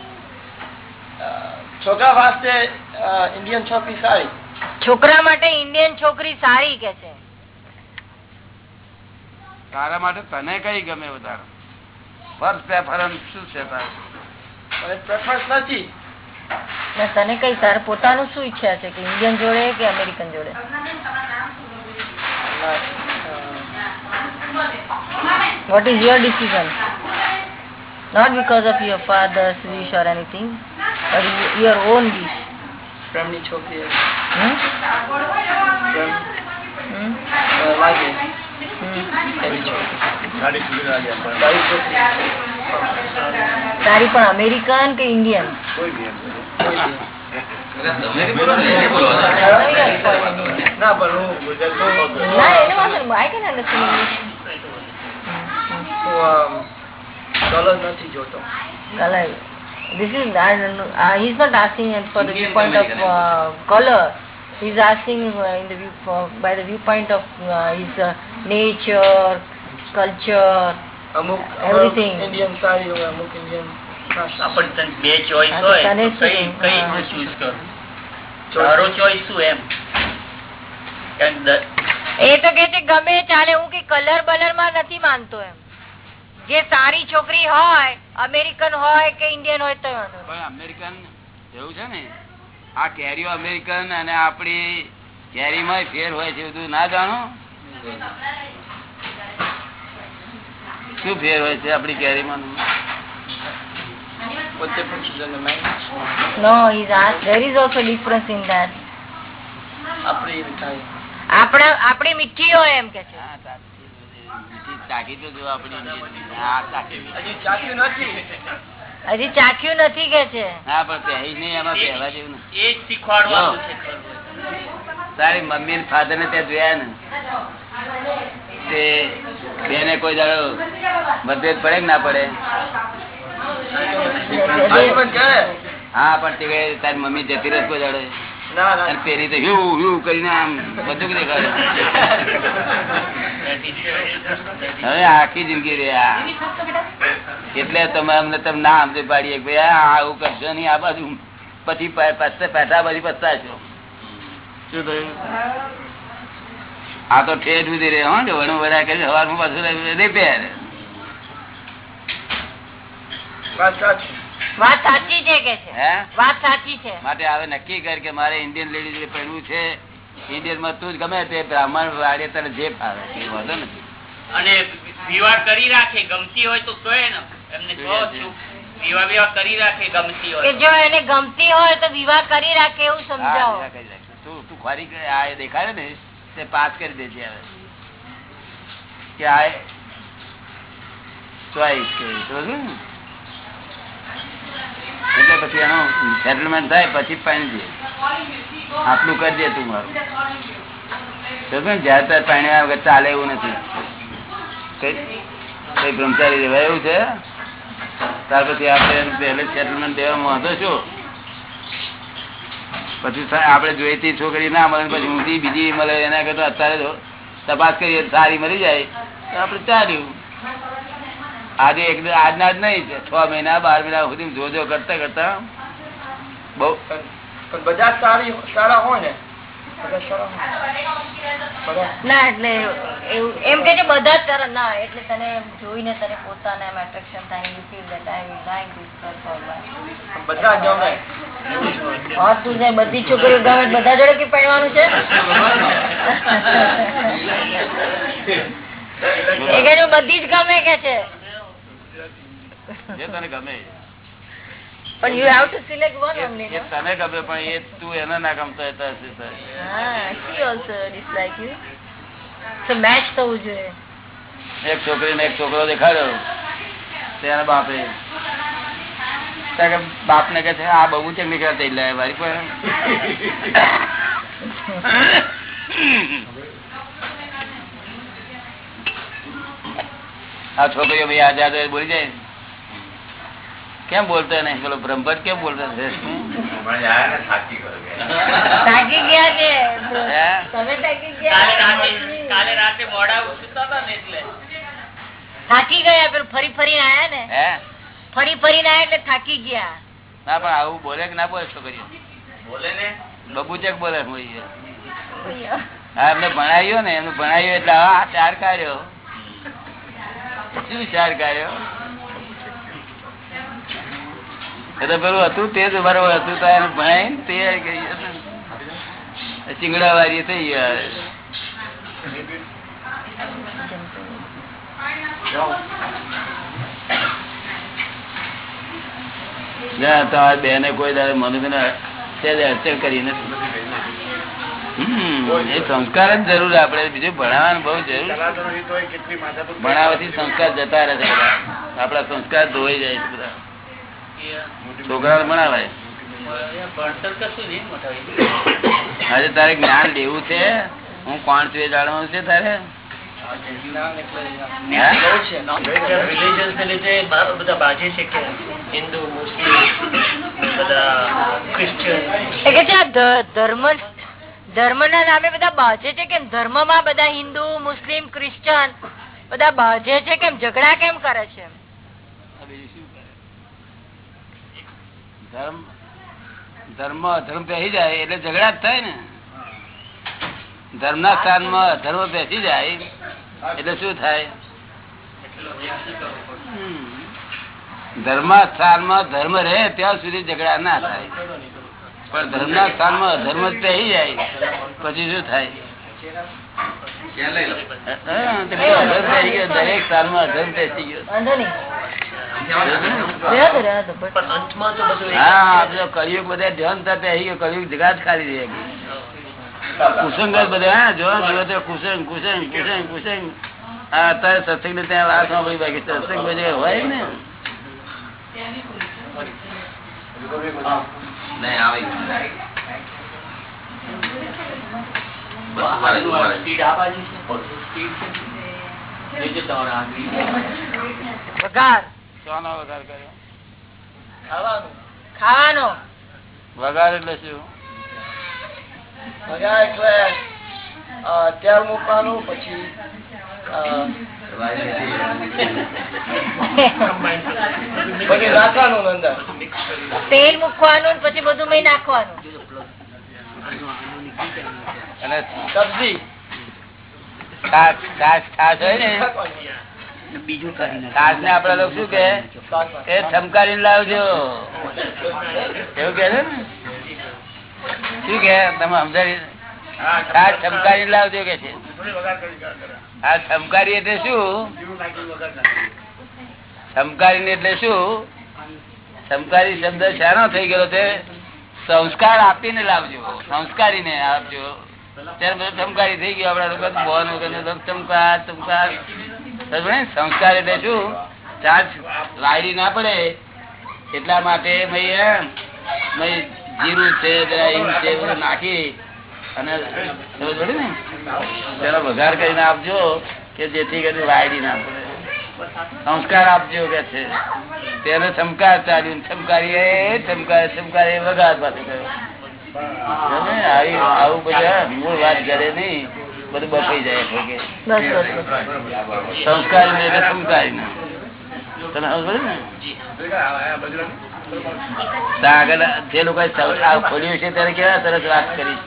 છોકરા વાસ્તે ઇન્ડિયન છોકરી સારી. છોકરા માટે ઇન્ડિયન છોકરી સારી કે છે? તારા માટે તને કઈ ગમે વધારે? ફર્સ્ટ પ્રેફરન્સ શું છે તારું? પ્રેફરન્સ નથી. ને તને કઈ તારે પોતાનું શું ઈચ્છા છે? કે ઇન્ડિયન જોડે કે અમેરિકન જોડે? What is your decision? Not because of your father's wish or anything, but your own wish. પ્રેમની છોકરી Hmm? Hmm? લાગે તારી પણ અમેરિકન કે ઇન્ડિયન. ના પણ હું ગુજરાતી નહીં. I કલર નથી જોતો colour This is I don't know, uh, he's not asking it for the viewpoint of uh, color. He's asking uh, in the view uh, by the viewpoint of uh, his uh, nature, culture. અમુક Everything. Indian સારી હોય અમુક Indian આપણને તને બે choice હોય? કઈ કઈ હા. ચૂઝ કરો તારો ચોઈસ શું એમ એ તો કે છે ગમે ચાલે હું કે કલર બલરમાં નથી માનતો એમ જે સારી છોકરી હોય અમેરિકન હોય કે ઇન્ડિયન હોય તો પણ અમેરિકન એવું છે ને આ કેરીઓ અમેરિકન અને આપણી કેરીમાં ફેર હોય છે બધું ના જાણો શું ફેર હોય છે આપણી કેરીમાં What difference is in the mangoes? No, he's asked. There is also difference in that. આપણી આપણી મીઠી હોય એમ કે છે હા, સાચી. મીઠી ચાખી તો જો આપણી ઇન્ડિયનની. હા, ચાખી. હજી ચાખ્યું નથી. હજી ચાખ્યું નથી કે છે? હા પણ પહેરી નહીં એમાં પહેરવા જેવું એ શીખવાડવાનું છે તારી મમ્મી ને ફાધર ને ત્યાં જોયા ને તે બેને કોઈ દાડો મતભેદ પડે કે ના પડે? હા પણ તે તારી મમ્મી જતી રહે કોઈ દાડો. પેલી તો હ્યુ હ્યુ કરીને આમ બધું દેખાય. હવે આખી જિંદગી રહ્યા એટલે તમે અમને તમે ના સમજે પાડીએ ભાઈ આવું કરશો નહીં આ બાજુ પછી પેઠા બાજુ પસ્તાશો. શું થયું? આ તો ઠેઠ સુધી રહ્યો હા વણું બધા કરી સવારમાં પાછું વાત સાચી. વાત સાચી છે કે છે? હે? વાત સાચી છે. માટે હવે નક્કી કર કે મારે ઇન્ડિયન લેડીઝ પહેરવું છે ઇન્ડિયનમાં તું જ ગમે તે બ્રાહ્મણ વાડે તને જે ફાવે એ વાંધો નથી. અને વિવાહ કરી રાખે ગમતી હોય તો તો ને એમને વિવાહ વિવાહ કરી રાખે ગમતી હોય જો એને ગમતી હોય તો વિવાહ કરી રાખે એવું હા, સમજાવો. તું તું ખોરી આ દેખાડે ને તે પાસ કરી દેજે હવે. કે આ ચોઈસ કે? એટલે પછી એનો સેટલમેન્ટ થાય, પછી પાણી આટલું કરજે તું મારું. સમજ્યો ને? પાણી વગર ચાલે એવું નથી. કઈ બ્રહ્મચારી રહેવાય એવું છે? ત્યાર પછી આપણે પહેલે સેટલમેન્ટ દેવામાં હતો શું? પછી આપણે જોઈતી છોકરી ના મળે પછી ઊંધી બીજી મળે એના કરતા અત્યારે તપાસ કરીએ તો સારી મળી જાય. તો આપણે ચાલ્યું. આજે એક આજના જ નહીં છ મહિના બાર મહિના સુધી જોજો કરતા કરતા. બહુ. પણ પણ સારી સારા હોય ને? બધા સારા હોય? બધા ના એટલે એમ કે બધા જ ના એટલે તને જોઈને તને પોતાને એમ attraction થાય you feel that I will like this person or that. પણ બધા ગમે. હા, તું જે બધી છોકરીઓ ગમે બધા જોડે કે પહેરવાનું છે? <laughs> એ કે બધી જ ગમે કે છે? જે તને ગમે પણ એ તને ગમે પણ એ તું એને ના ગમતો હોય તો શું થાય? હા she also dislike you. So match થવું જોઈએ. એક છોકરી ને એક છોકરો દેખાડ્યો. તેના બાપે બાપ. ને કે છે આ બહુ છે નીકળતા લે મારી પણ આ છોકરીઓ ભાઈ આઝાદ આજે બોલી જાય કેમ બોલતો નહીં પેલો બ્રહ્મભટ્ટ કેમ બોલતો છે? થાકી ગયા છે. હે? તમે થાકી કાલે ગયા રાતે કાલે રાતે મોડા સુતા હતા ને એટલે. થાકી ગયા પેલું ફરી આયા ને? હે? ફરી ફરીને એટલે થાકી ગયા. ના પણ આવું બોલે કે ના બોલે છોકરીઓ? બોલે ને? બબુચક બોલે હોય હા એમને ભણાવ્યો ને એમને ભણાવ્યો એટલે આ ચાર કાર્યો. શું ચાર કાર્યો? એ તો પેલું હતું તે જ બરોબર હતું તો એને ભણાય ને તૈયાર કરી ચીંગડા વાળી થઈ ગયા ના તમારા બેને કોઈ દાડે સહેજ અડચણ કરી નથી. એ સંસ્કાર જ જરૂર આપડે બીજું ભણાવવાનું બહુ જરૂર ભણાવવાથી સંસ્કાર જતા રહે આપડા સંસ્કાર ધોઈ જાય છે બધા. છોકરાને ભણાવાય. આજે તારે જ્ઞાન લેવું છે? હું કોણ છું એ જાણવાનું છે તારે? ધર્મ ના નામે બધા બાજે છે કેમ ધર્મમાં બધા હિન્દુ મુસ્લિમ ક્રિશ્ચન બધા બાજે છે કેમ? ઝઘડા કેમ કરે છે? ધર્મ ધર્મ અધર્મ બેસી જાય એટલે ઝઘડા જ થાય ને. ધર્મ ના સ્થાનમાં અધર્મ બેસી જાય એટલે શું થાય? ધર્મ સ્થાન સ્થાનમાં ધર્મ રહે ત્યાં સુધી ઝઘડા ના થાય. પણ ધર્મ ના સ્થાનમાં અધર્મ જ બેસી જાય, પછી શું થાય? દરેક સ્થાનમાં અધર્મ બેસી ગયો. નહીં. બધું ધ્યાન થતા ખાલી રહી કુસંગ બધા હા જો જો તો કુસંગ કુસંગ કુસંગ કુસંગ. અત્યારે સત્સંગ ને ત્યાં વાત સાંભળી બાકી સત્સંગ બધે હોય ને? આ બાજુ છે સ્પીડ છે જોજો તમારા આગળ વઘાર. વઘાર વઘાર એટલે શું? ભગા એટલે તેલ મૂકવાનું પછી પછી નાખવાનું અંદર. તેલ મૂકવાનું પછી બધું મેં નાખવાનું અને સબ્જી. છાશ છાશ છાશ હોય ને. બીજું છાશ ને આપડે લોકો શું કે એ ચમકારી લાવજો. એવું કે છે ને? શું કે તમે સમજાવી છાશ ચમકારી લાવજો કે છે. આ ચમકારી એટલે શું? સમકારી એટલે શું? સમકારી શબ્દ શાનો થઈ ગયો છે. સંસ્કાર આપીને લાવજો. સંસ્કારી ને આપજો. ચમકારી થઈ ગયું. આપડા વગર ચમકાર ચમકાર. સંસ્કાર એટલે શું? ચાર્જ વાયરી ના પડે. એટલા માટે જીરું છે નાખી અને ને? તેનો વઘાર કરીને આપજો કે જેથી કરી વાયરી ના પડે. સંસ્કાર આપજો કે છે. તેને ચમકાર ચાલ્યું ચમકારી ચમકાર, ચમકારી વઘાર પાસે ગયો? આવી બધા મૂળ વાત કરે નહીં બધું બફાઈ જાય સંસ્કારી ને એટલે ના? તને સમજ ને? આગળ જે લોકો ખોલ્યું છે ત્યારે કેવા સરસ વાત કરી.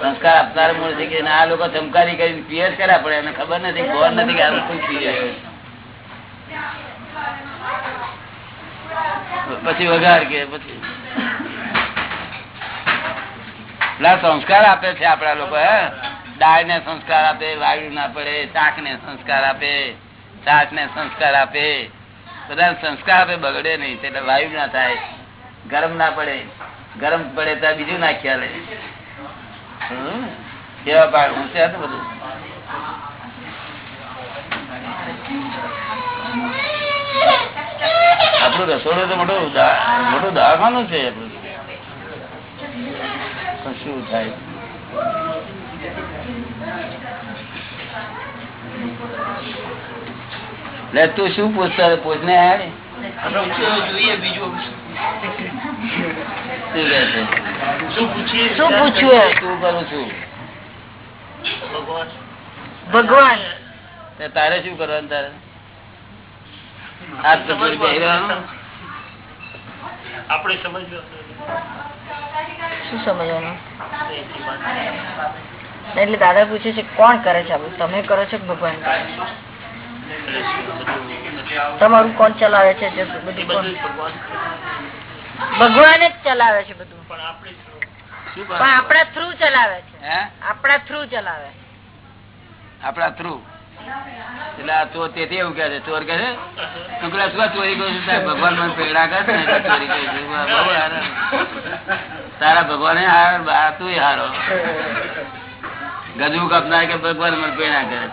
સંસ્કાર આપનાર મૂળ છે કે આ લોકો ચમકારી કરીને પિયર કર્યા પડે એને ખબર નથી ખબર નથી કે આનું શું પી પછી વઘાર કે પછી ના સંસ્કાર આપે છે આપડા લોકો, હે? દાળ ને સંસ્કાર આપે વાયુ ના પડે શાક ને સંસ્કાર આપે શાક ને સંસ્કાર આપે. બધા સંસ્કાર આપે, બગડે નહીં, એટલે વાયુ ના થાય, ગરમ ના પડે. ગરમ પડે ત્યાં બીજું નાખ્યા લે હમ? કેવા પાડ હતું બધું? આપણું રસોડું તો મોટું મોટું દવાખાનું છે આપણું. પણ શું થાય? લે તું શું પૂછતા પૂછને આય જોઈએ બીજું. શું કહે છે? શું પૂછીએ? શું પૂછ્યું શું કરું છું? ભગવાન. તારે શું કરવાનું તારે? તો. આપણે સમજવું શું સમજવાનું? એટલે દાદા પૂછે છે કોણ કરે છે તમે કરો છો ભગવાન કરે છે? તમારું કોણ ચલાવે છે? જે બધું ભગવાન જ ચલાવે છે બધું. પણ આપણા થ્રુ ચલાવે છે. આપણા થ્રુ ચલાવે આપણા થ્રુ એટલે આ ચોર તેથી એવું કે છે ચોર કે છે તું શું ચોરી કરું છે? ભગવાન મને પેડા કર ને ચોરી કરું છું. બહુ હારો. તારા ભગવાને હાર તું હારો. ગજુ કપનાર કે ભગવાન મને પેડા કરે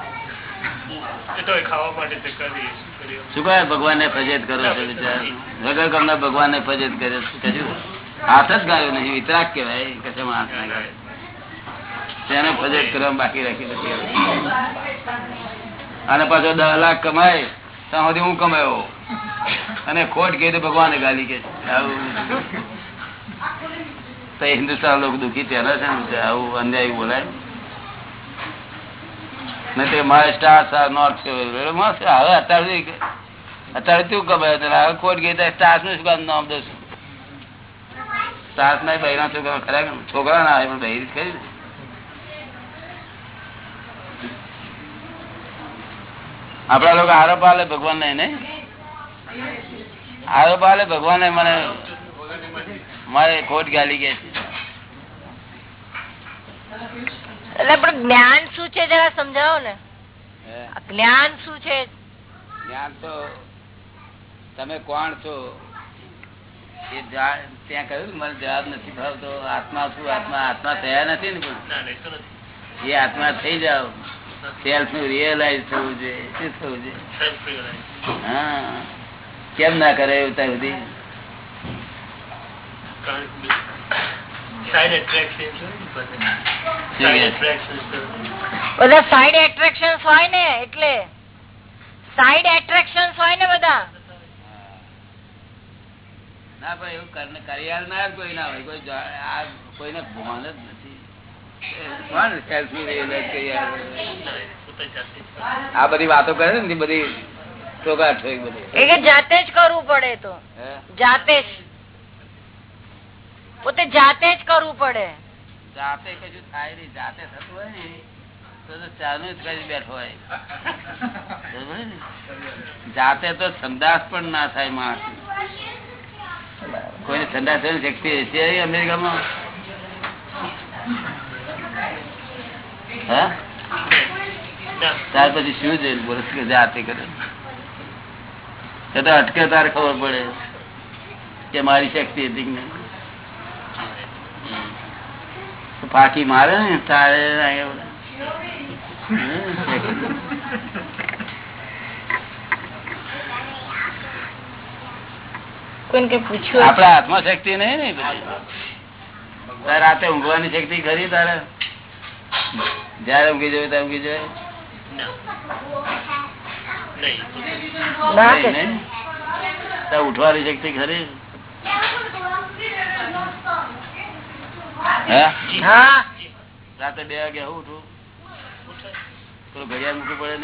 શું કહે? ભગવાન ને ફજેત કરો છો વિચાર વગર કમના ભગવાન ને ફજેત કરે હાથ જ ગાયો નહીં વિતરાક કેવાય કશે હાથ ના ગાયો. તેને ફજેત કરવા બાકી રાખી નથી અને પાછો દસ લાખ કમાય, ત્યાં સુધી હું કમાયો. અને ખોટ કે ભગવાન ગાલી કે. તો હિન્દુસ્તાન લોકો દુઃખી તેના છે આવું અન્યાય બોલાય. ને તે સ્ટાર સ્ટાર નોટ હવે અત્યારે અત્યારે તું કમાયો? તો હવે ખોટ ગઈ તો સ્ટારનું શું નામ દઉં સ્ટાર ના બહેરા છોકરા ખરા છોકરા ના આવે પણ બહેરી કરી. આપડા લોકો આરોપ આલે ભગવાન ને નઈ આરોપ આલે ભગવાન ને મને મારે ખોટ ગાલી કે છે. એટલે પણ જ્ઞાન શું છે જરા સમજાવો ને. જ્ઞાન શું છે? જ્ઞાન તો તમે કોણ છો? એ જા- ત્યાં કહ્યું મને જવાબ નથી ભાવતો. આત્મા શું આત્મા આત્મા થયા નથી ને એ આત્મા થઈ જાઓ. સેલ્ફનું રિયલાઇઝ થવું જોઈએ શું થવું જોઈએ હા. કેમ ના કરે એવું ત્યાં સુધી? બધા. સાઈડ એટ્રેક્શન હોય ને એટલે. સાઈડ એટ્રેક્શન હોય ને બધા. ના ભાઈ એવું કર- કરિયાલ ના કોઈ ના હોય. કોઈ આ કોઈને ભાન જ આ બધી વાતો કરે ને બધી ચોગાટ થઈ બધી. જાતે જ કરવું પડે તો. જાતે જ. પોતે જાતે જ કરવું પડે. જાતે કજું થાય નહીં જાતે થતું હોય ને તો ચાલુ જ કરી બેઠો હોય. જાતે તો સંદાસ પણ ના થાય માણસ કોઈને સંદાસ શક્તિ છે અમેરિકામાં હા ત્યાર પછી શું જોયું બોલે કે જાતે કરે એ તો અટકે તારે ખબર પડે કે મારી શક્તિ હતી કે નહીં તો પાકી મારે ને તારે અહીંયા હમ, શક્તિ. કોઈને કઈ પૂછ્યું આપડા હાથમાં શક્તિ નહીં ને બધી તારે રાતે ઊંઘવાની શક્તિ ખરી તારે? જયારે ઊંઘી જોઈએ ત્યારે ઊંઘી? તારે ઉઠવાની શક્તિ ખરી? રાતે બે વાગે આવું ઉઠું? પેલું ઘડિયાળ મૂકવું પડે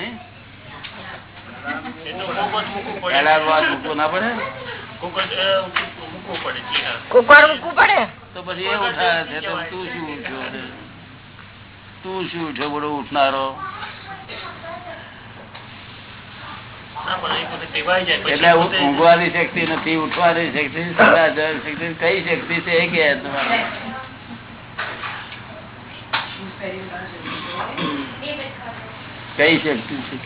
મૂકવું ના પડે? કુકર મૂકવું પડે? તો પછી એ ઉઠાવે છે તો તું શું ઉઠ્યો તું શું ઉઠ્યો? બોલો ઉઠનારો. એટલે ઊંઘવાની શક્તિ નથી ઉઠવાની શક્તિ શક્તિ કઈ શક્તિ છે એ કે તમારે કઈ શક્તિ છે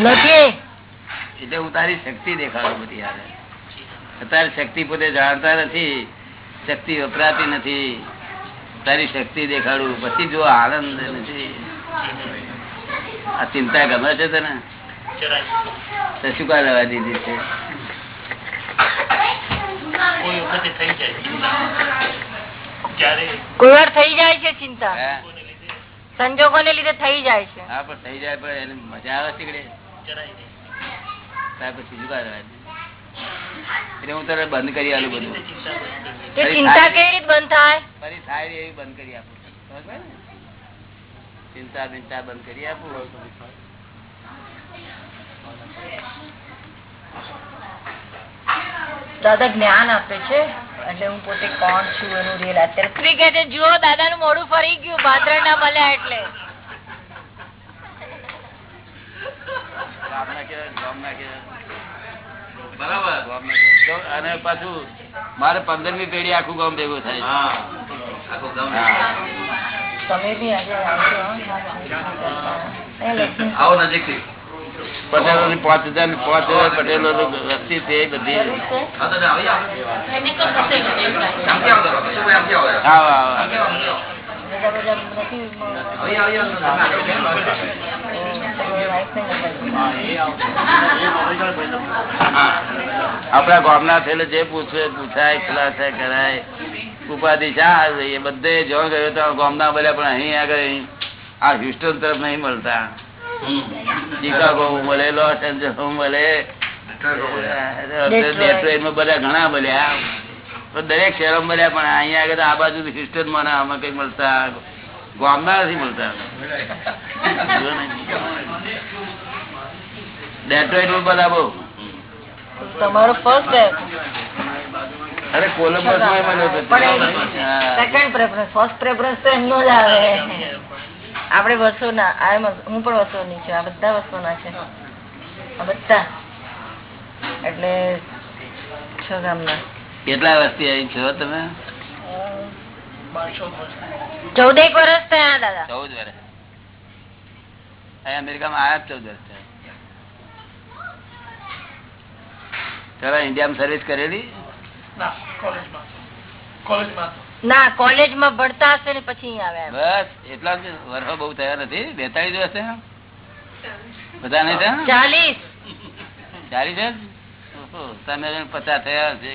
નથી. એટલે હું તારી શક્તિ દેખાડું બધી અત્યારે શક્તિ પોતે જાણતા નથી શક્તિ વપરાતી નથી. તારી શક્તિ દેખાડું પછી જો આનંદ નથી. આ ચિંતા ગમે છે તને? તો શું કા લેવા દીધી છે? કોઈ વખતે થઈ જાય ક્યારે? કોઈ વાર થઈ જાય છે ચિંતા. હે? સંજોગોને લીધે થઈ જાય છે. હા પણ થઈ જાય પણ એને મજા આવે છે ત્યાર પછી? એટલે હું તને બંધ કરી આલું બધું. ચિંતા કેવી રીતે બંધ થાય? ફરી થાય એવી બંધ કરી આપું? ચિંતા બિંતા બંધ કરી આપું. દાદા જ્ઞાન આપે છે એટલે હું પોતે કોણ છું એનું રિયલ અત્યારે ક્રિકેટ જુઓ દાદા નું મોડું ફરી ગયું ભાદરણ ના મળ્યા એટલે ગામના કેવા ગામના કેવા બરાબર ગામના કેવા. તો અને પાછું મારે પંદરમી પેઢી આખું ગામ ભેગું થાય આવો નજીક આવો નજીકથી. પટેલો ની પાંચ હજાર પાંચ હજાર પટેલો વસ્તી છે બધી. હા આવો આપડા ગામના થયેલે જે પૂછવે પૂછાય ખુલાસા કરાય. ઉપાધિ શા એ બધે જો ગયો તો ગામના બોલ્યા પણ અહીં આગળ આ હ્યુસ્ટન તરફ નહીં મળતા. ચિકાગો મળે લોસ એન્જલસ મળે. બધા ઘણા મળ્યા. દરેક શહેરો મળ્યા પણ અહીંયા આગળ આ બાજુ ખ્રિસ્ટનમાં આમાં કઈ મળતા ગામના નથી મળતા. ને. ડેટ્રોઇટમાં બધા બહુ તમારો ફર્સ્ટ અરે Columbus. Second preference first preference તો એમનો જ આવે. આપણે વર્ષો ના હું પણ વર્ષો ની છું આ બધા વર્ષો ના છે. આ બધા. એટલે છ ગામના. કેટલા વર્ષથી અહીં છો તમે? ચૌદેક વર્ષ થયા દાદા. ચૌદ વર્ષ. અહીં અમેરિકામાં આયા ચૌદ વર્ષ. પેલા ઇન્ડિયામાં સર્વિસ કરેલી? ના કોલેજમાં. ભણતા હશે ને પછી આવ્યા બસ એટલા જ વર્ષો બહુ થયા નથી. બેતાળીસ વર્ષ બધા નહીં થયા? ચાલીસ. ચાલીસ તમે પચાસ થયા છે.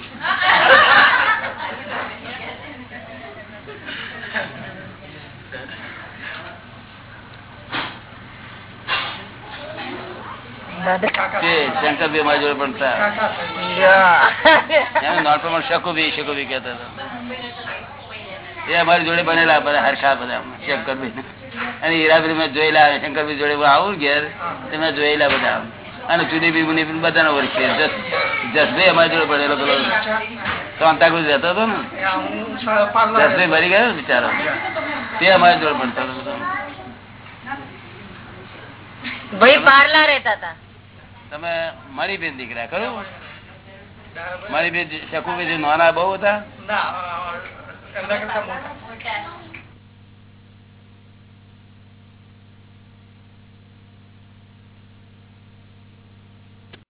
દાદા. તે શંકરભાઈ મારી જોડે ભણતા એનું શકુભી શકુભી કહેતા હતા. એ અમારી જોડે બનેલા બધા હરખા બધા શંકરભાઈ અને હીરાભાઈ મેં જોયેલા શંકરભાઈ જોડે આવું ઘેર તે જોયેલા બધા અને સુદીપી બી મુની ઓળખીએ બધાનો જસ જસભાઈ અમારી જોડે પડેલો પેલો શાંતાકુજ રહેતો હતો ને. જસભાઈ ભરી ગયો ને બિચારો. તે અમારી જોડે પડતો હતો. ભાઈ પાર્લા રહેતા હતા. તમે મણિબેન દીકરા કયું મણિબેન શકુભાઈ નાના બહુ હતા?